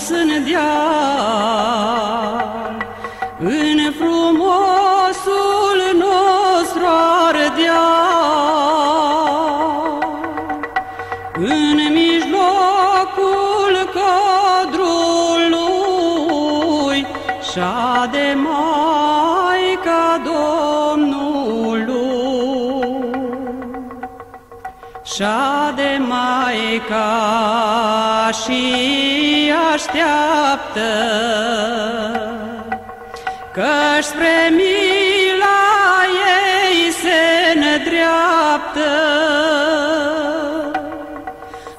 la sus în deal, în frumosul nostru ardeal, în mijlocul cadrului șade Maica Domnului. Șade Maica și așteaptă că spre mila ei se nedreaptă.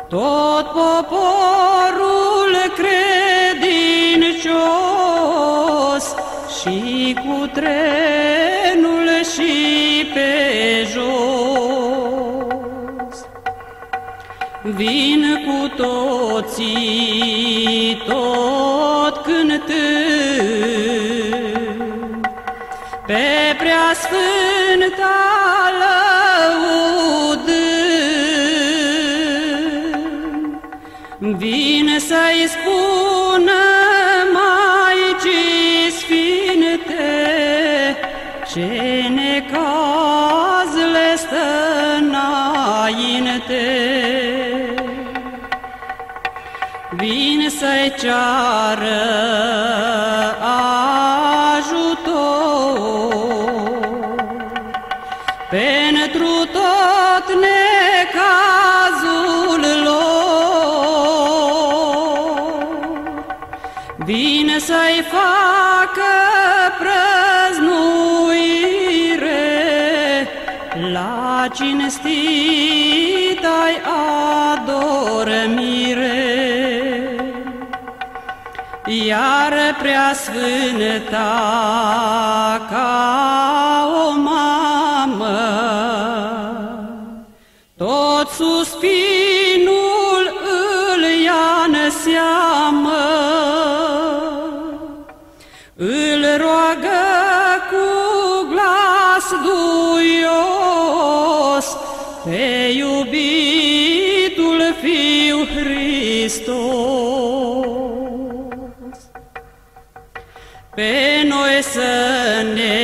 Tot poporul credincios și cu trenul și pe jos. Vin cu toții tot cântând pe prea sfânta lăudând. Vin să-i spună să-i ceară ajutor pentru tot necazul lor. Vine să-i facă prăznuire la cinstit-ai adormire. Iar prea sfânta ca o mamă, tot suspinul îl ia în seamă, îl roagă cu glas duios pe iubitul Fiu Hristos. Pe noi să ne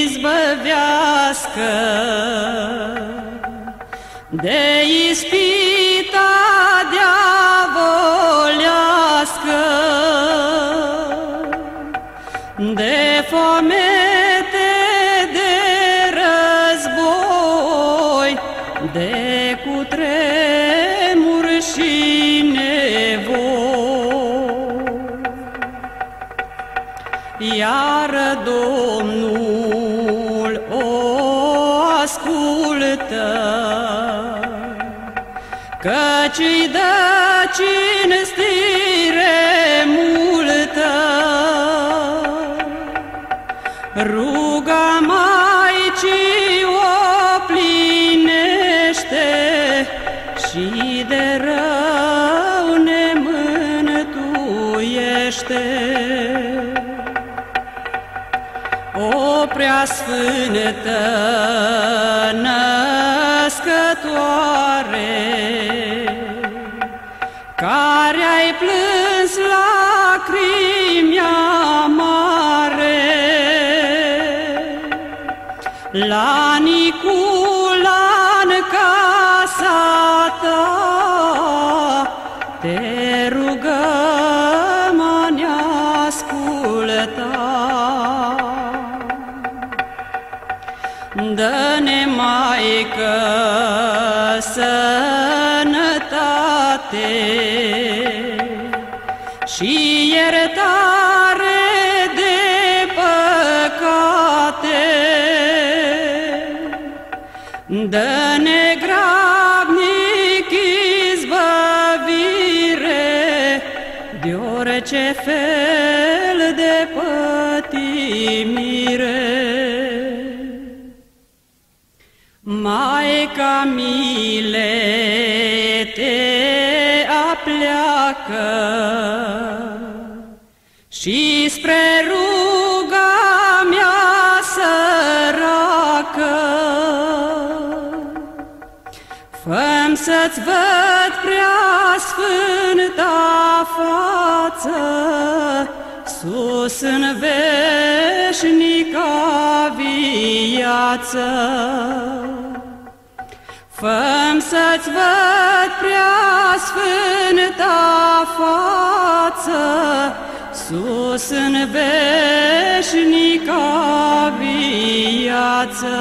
izbăvească. De ispita diavolească, de foamete, de război, de Iar Domnul o ascultă, Căci îi dă cinstire O prea sfântă născătoare, care ai plâns lacrimi amare, la Nicula Dă-ne, Maică, sănătate și iertare de păcate. Dă-ne grabnic izbăvire de orice fel de pătimire. Maica mile te apleacă și spre ruga mea săracă, Făm să-ți văd prea sfânta față, Sus în veșnica viață. Făm să-ți văd prea sfânta față, Sus în veșnica viață.